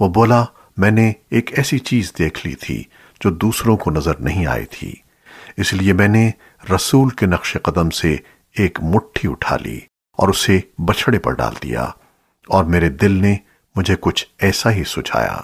وہ بولا، میں نے ایک ایسی چیز دیکھ لی تھی جو دوسروں کو نظر نہیں آئی تھی۔ اس لیے میں نے رسول کے نقش قدم سے ایک مٹھی اٹھا لی اور اسے بچھڑے پر ڈال دیا اور میرے دل نے مجھے کچھ ایسا ہی سجھایا۔